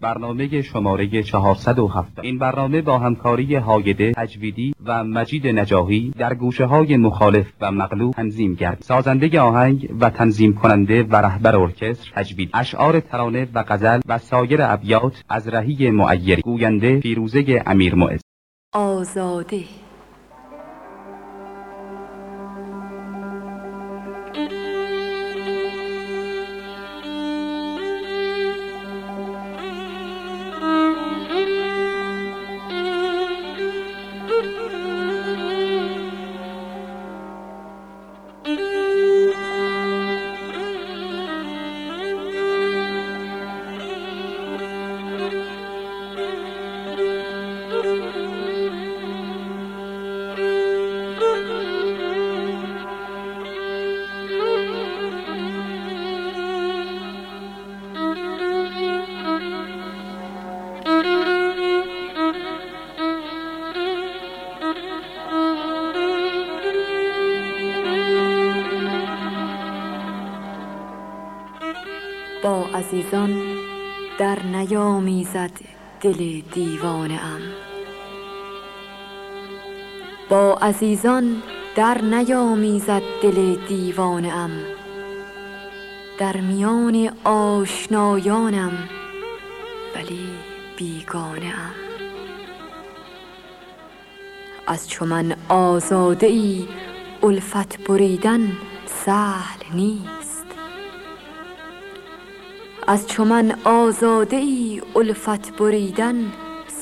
برنامه شماره 407 این برنامه با همکاری هایده تجویدی و مجید نجاهی در گوشه های مخالف و مغلوب تنظیم گرد سازنده آهنگ و تنظیم کننده و رهبر ارکستر تجوید. اشعار ترانه و غزل و سایر ابیات از رهی معیری. گوینده فیروزه امیر معز آزاده. عزیزان در نیامیزد دل دیوانه ام. با عزیزان در نیامیزد دل دیوانه ام. در میان آشنایانم ولی بیگانه ام. از چو من آزاده ای الفت بریدن سهل نیست. از چو من آزاده ای الفت بریدن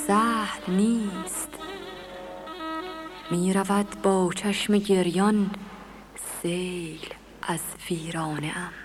سهل نیست. می رود با چشم گریان سیل از ویرانه ام.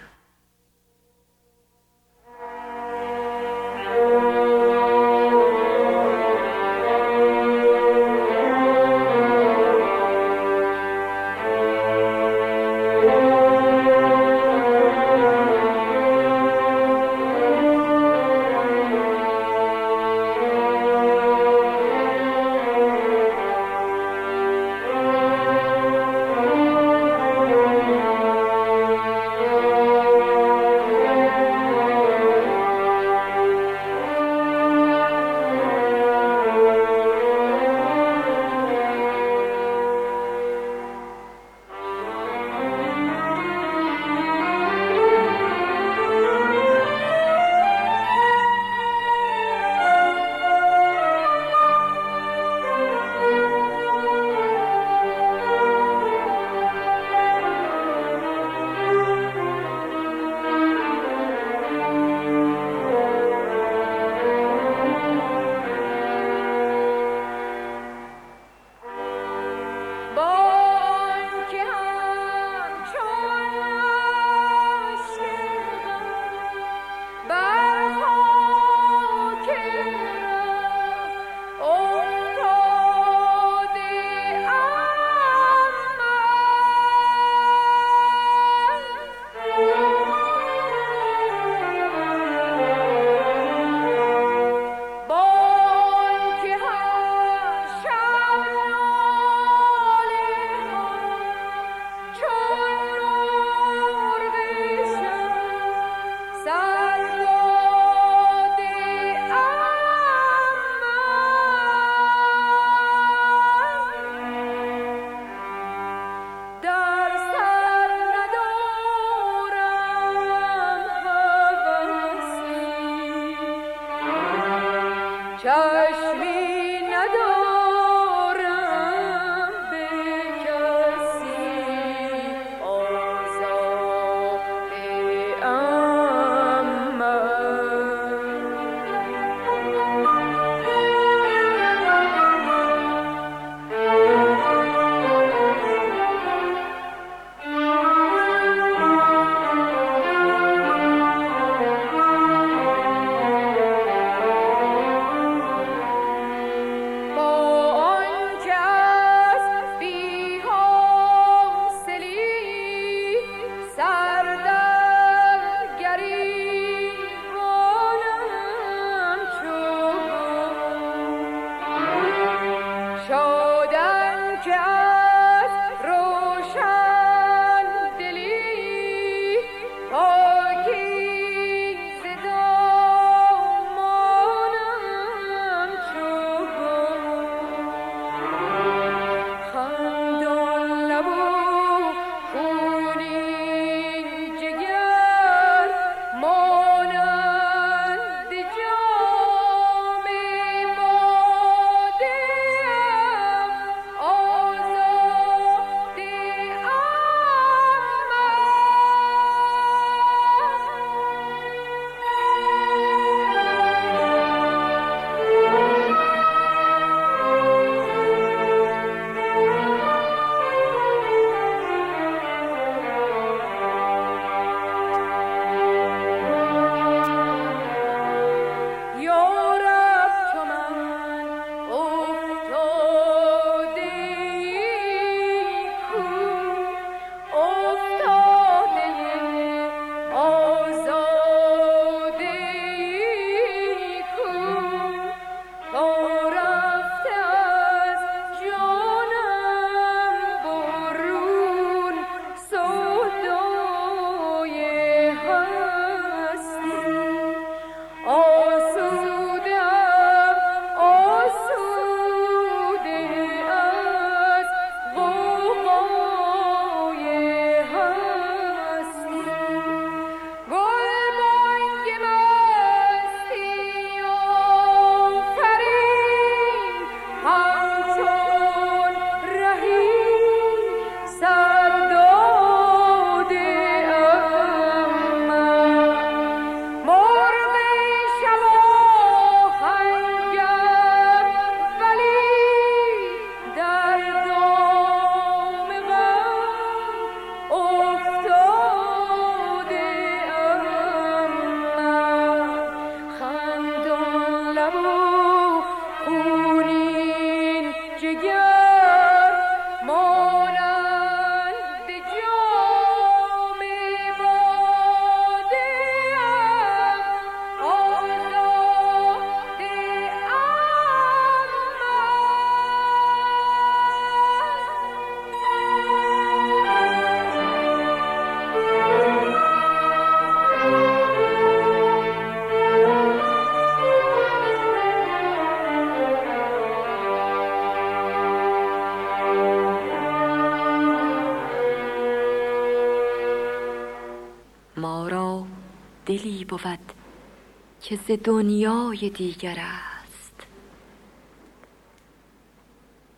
که ز دنیای دیگر است.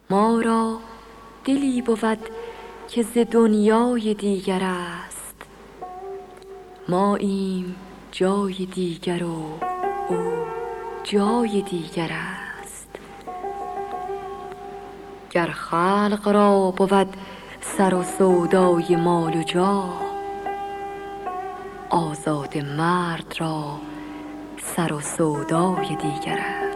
ما را دلی بود که ز دنیای دیگر است. ما ایم جای دیگر و او جای دیگر است. گر خلق را بود سر و سودای مال و جاه آزاد مرد را سر و سودای دیگر است.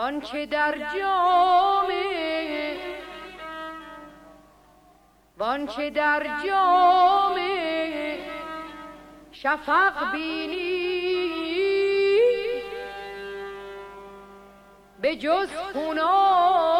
بانچه در جامه وانچه در جام شفق بینی. به جز خوناب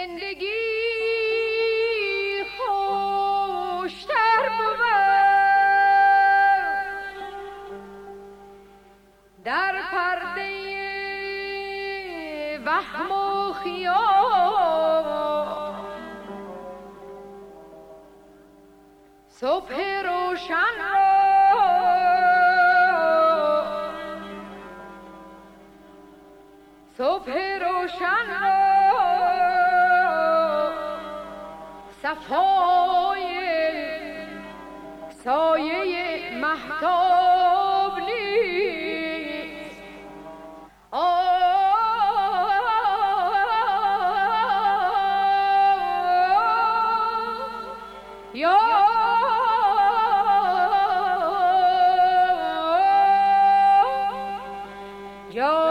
जिंदगी Yo.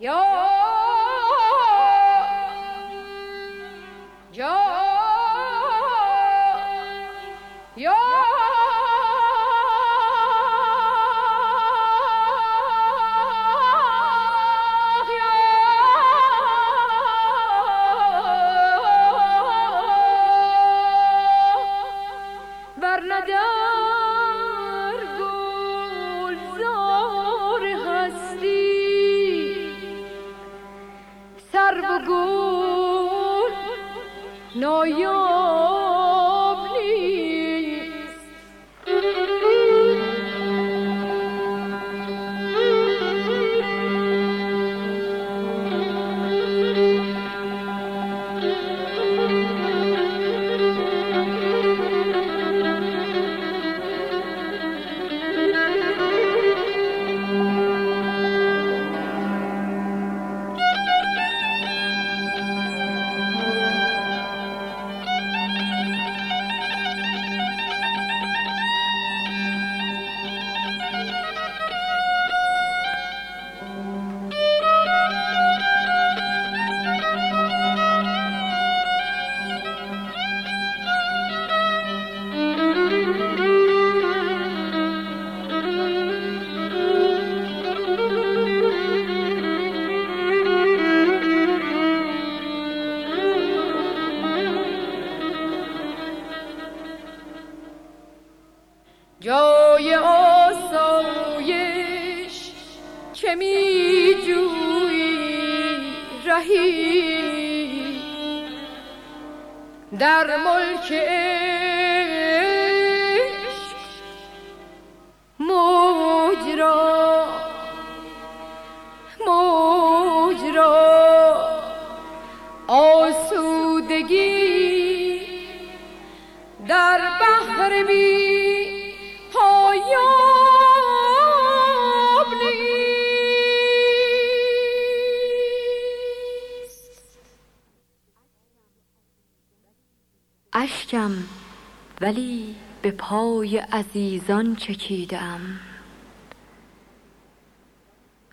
有。رهی. در ملک عشق مجرا مجرا آسودگی در بحر بی اشکم ولی به پای عزیزان چکیدم.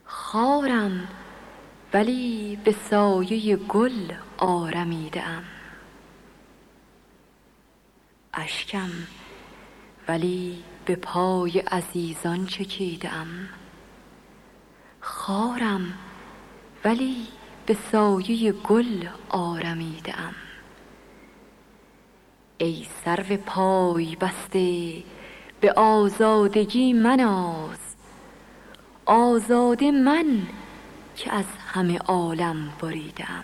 خارم ولی به سایه گل آرمیدم. اشکم ولی به پای عزیزان چکیدم. خارم ولی به سایه گل آرمیدم. ای سرو پای بسته به آزادگی مناز آزاده من که از همه عالم بریدم.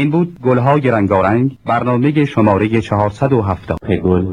این بود گلهای رنگارنگ برنامه شماره 470 گل